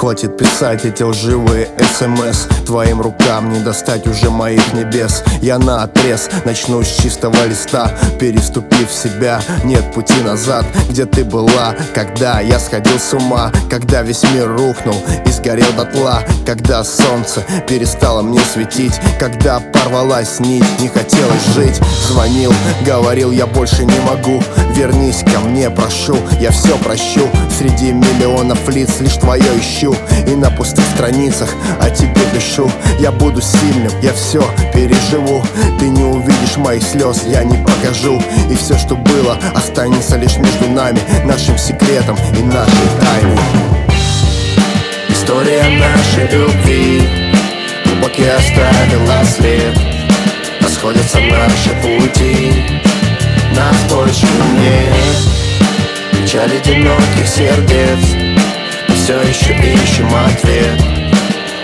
хватит писать эти лживые смс Твоим рукам не достать уже моих небес. Я на отрез, начну с чистого листа Переступив себя, нет пути назад Где ты была, когда я сходил с ума Когда весь мир рухнул и сгорел дотла Когда солнце перестало мне светить Когда порвалась нить, не хотелось жить. Звонил, говорил, я больше не могу. Вернись ко мне, прошу, я все прощу Среди миллионов лиц лишь твое ищу И на пустых страницах о тебе пишу. Я буду сильным, я все переживу. Ты не увидишь моих слез, я не покажу. И все, что было, останется лишь между нами Нашим секретом и нашей тайной. История нашей любви Глубокий оставила след. Расходятся наши пути одиноких сердец. Мы все еще ищем ответ.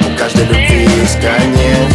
У каждой любви есть конец.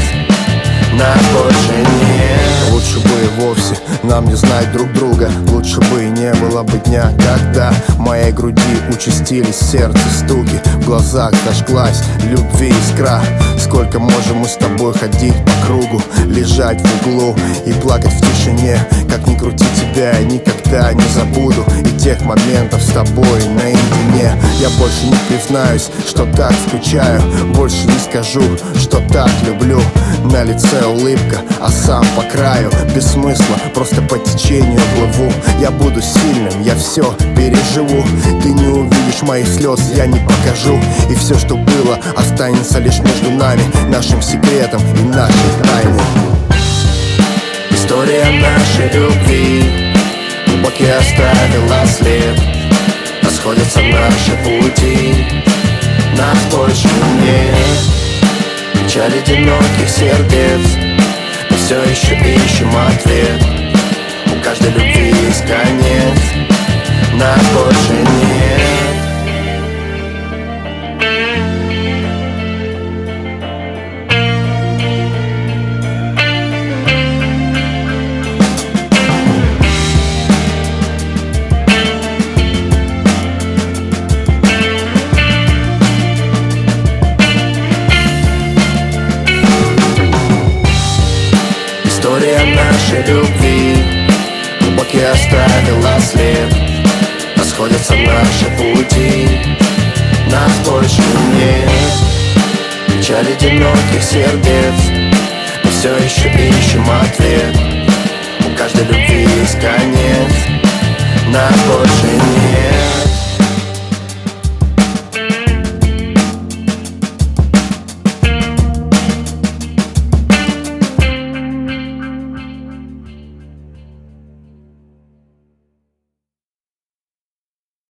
Нас больше нет. Лучше бы и вовсе нам не знать друг друга. Лучше бы и не было бы дня, когда В моей груди участились сердце стуки. В глазах зажглась любви искра. Сколько можем мы с тобой ходить по кругу Лежать в углу и плакать в тишине? Как ни крути тебя, я никогда не забуду. И тех моментов с тобой наедине. Я больше не признаюсь, что так скучаю. Больше не скажу, что так люблю. На лице улыбка, а сам по краю. Без смысла, просто по течению плыву. Я буду сильным, я все переживу. Ты не увидишь моих слез, я не покажу. И все, что было, останется лишь между нами Нашим секретом и нашей тайной. История нашей любви Глубокий оставила след. Расходятся наши пути Нас больше нет. Печаль одиноких сердец Мы все еще ищем ответ. У каждой любви есть конец Нас больше История нашей любви Глубокий оставила след Расходятся наши пути Нас больше нет. Печаль одиноких сердец Мы все еще ищем ответ. У каждой любви есть конец Нас больше